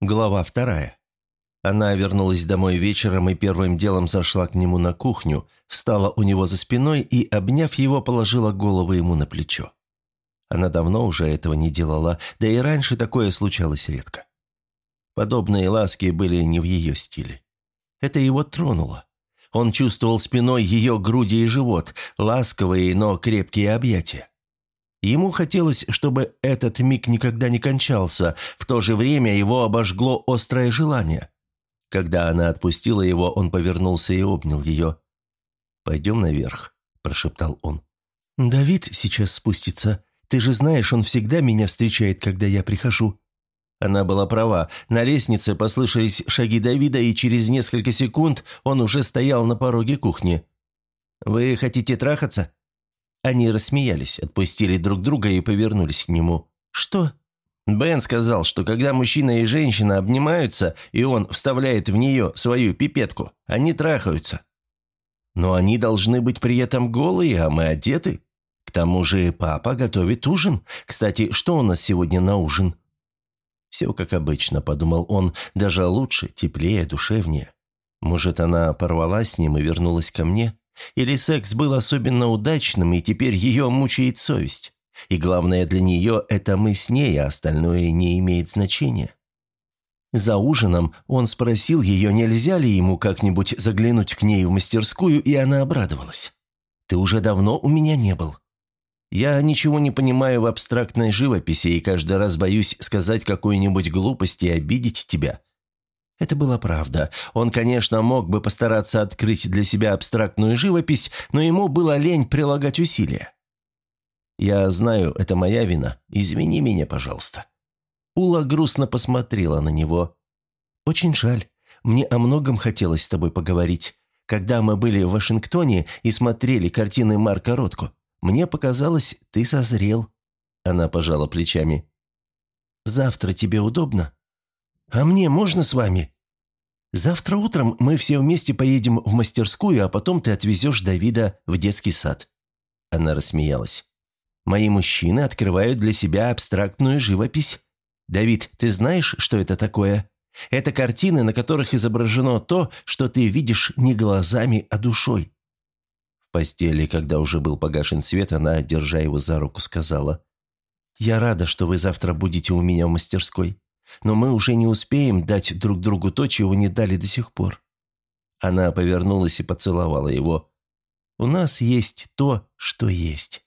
Глава вторая. Она вернулась домой вечером и первым делом зашла к нему на кухню, встала у него за спиной и, обняв его, положила голову ему на плечо. Она давно уже этого не делала, да и раньше такое случалось редко. Подобные ласки были не в ее стиле. Это его тронуло. Он чувствовал спиной ее груди и живот, ласковые, но крепкие объятия. Ему хотелось, чтобы этот миг никогда не кончался, в то же время его обожгло острое желание. Когда она отпустила его, он повернулся и обнял ее. «Пойдем наверх», – прошептал он. «Давид сейчас спустится. Ты же знаешь, он всегда меня встречает, когда я прихожу». Она была права. На лестнице послышались шаги Давида, и через несколько секунд он уже стоял на пороге кухни. «Вы хотите трахаться?» Они рассмеялись, отпустили друг друга и повернулись к нему. «Что?» Бен сказал, что когда мужчина и женщина обнимаются, и он вставляет в нее свою пипетку, они трахаются. Но они должны быть при этом голые, а мы одеты. К тому же папа готовит ужин. Кстати, что у нас сегодня на ужин? Все как обычно, подумал он, даже лучше, теплее, душевнее. Может, она порвала с ним и вернулась ко мне? Или секс был особенно удачным, и теперь ее мучает совесть? И главное для нее – это мы с ней, а остальное не имеет значения. За ужином он спросил ее, нельзя ли ему как-нибудь заглянуть к ней в мастерскую, и она обрадовалась. «Ты уже давно у меня не был». «Я ничего не понимаю в абстрактной живописи и каждый раз боюсь сказать какую-нибудь глупость и обидеть тебя. Это была правда. Он, конечно, мог бы постараться открыть для себя абстрактную живопись, но ему было лень прилагать усилия. «Я знаю, это моя вина. Извини меня, пожалуйста». Ула грустно посмотрела на него. «Очень жаль. Мне о многом хотелось с тобой поговорить. Когда мы были в Вашингтоне и смотрели картины Марка Ротко, мне показалось, ты созрел». Она пожала плечами. «Завтра тебе удобно?» «А мне можно с вами?» «Завтра утром мы все вместе поедем в мастерскую, а потом ты отвезешь Давида в детский сад». Она рассмеялась. «Мои мужчины открывают для себя абстрактную живопись. Давид, ты знаешь, что это такое? Это картины, на которых изображено то, что ты видишь не глазами, а душой». В постели, когда уже был погашен свет, она, держа его за руку, сказала, «Я рада, что вы завтра будете у меня в мастерской но мы уже не успеем дать друг другу то, чего не дали до сих пор». Она повернулась и поцеловала его. «У нас есть то, что есть».